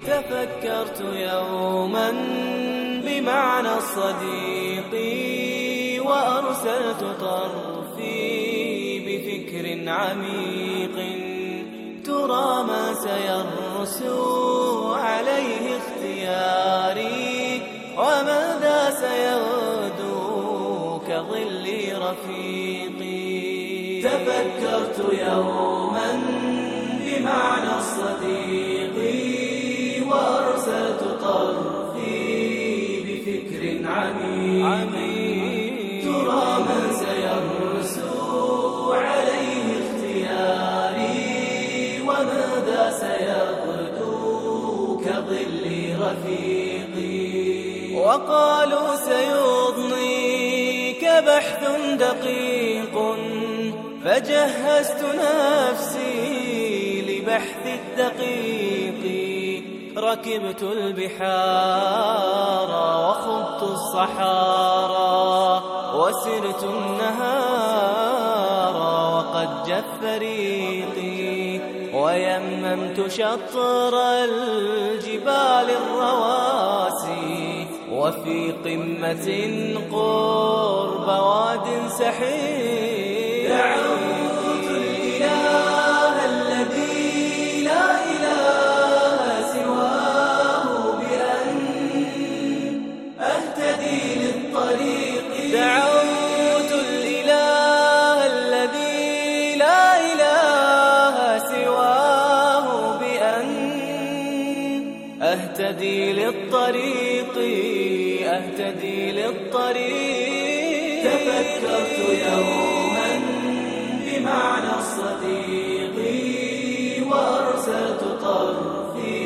تفكرت يوما بمعنى الصديق وأرسلت طرفي بفكر عميق. ترى ما سيرسو عليه اختياري وماذا سيغدو كظل رفيقي؟ تفكرت يوما بمعنى الصديق رفيقي. وقالوا سيضنيك بحث دقيق. فجهزت نفسي لبحث الدقيق. ركبت البحار وخضت الصحارى. وسرت النهار وقد جف ريقي. ويممت شطر الجبال الرواسي وفي قمة قرب واد سحيق أهتدي للطريق أهتدي للطريق. تفكرت يوما بمعنى الصديق وأرسلت طرفي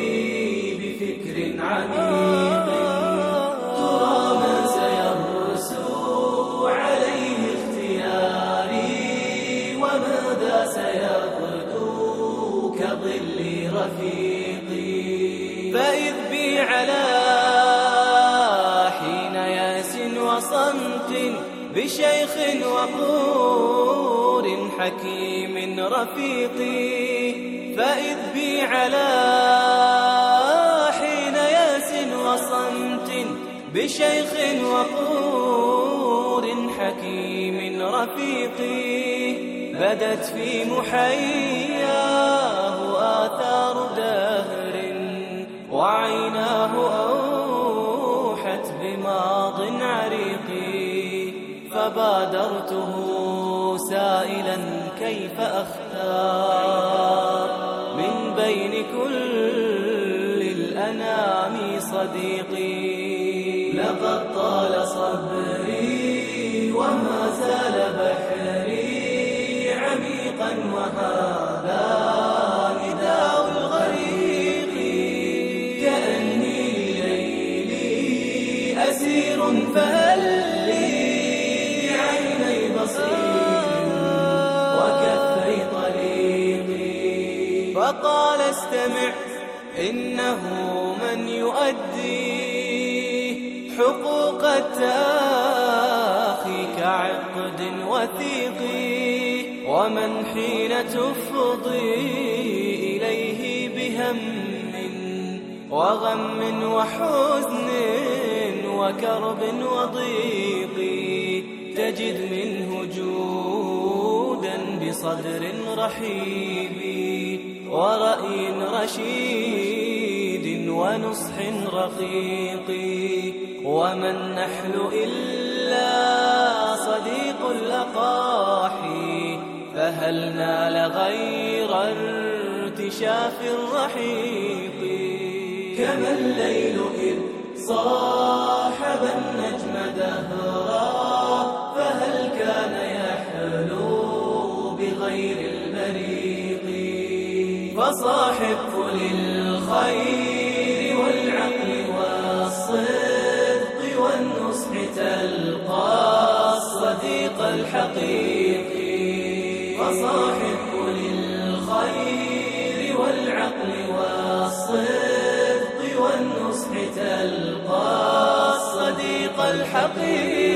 بفكر عميق. ترى من سيرسو عليه اختياري وماذا سيغدو كظل رفيقي؟ فإذ بي على حين ياس وصمت بشيخ وقور حكيم رفيقي فإذ بي على حين ياس وصمت بشيخ وقور حكيم رفيقي بدت في محياه آثار وعيناه أوحت بماض عريق فبادرته سائلا كيف أختار من بين كل الأنام صديقي لقد طال صبري وما زال بحري عميقا وهذا فهل لي بعيني بصير وكفي طريقي فقال استمع إنه من يؤدي حقوق التأخي كعقد وثيق ومن حين تفضي إليه بهم وغم وحزن وكرب وضيق تجد منه جودا بصدر رحيب ورأي رشيد ونصح رقيق وما النحل إلا صديق الأقاحي فهل نال غير ارتشاف الرحيق كما الليل إذ صاحب النجم دهرا فهل كان يحلو بغير البريق فصاحب للخير والعقل والصدق والنصح تلقى الصديق الحقيقي فصاحب للخير والعقل والصدق الحقيقي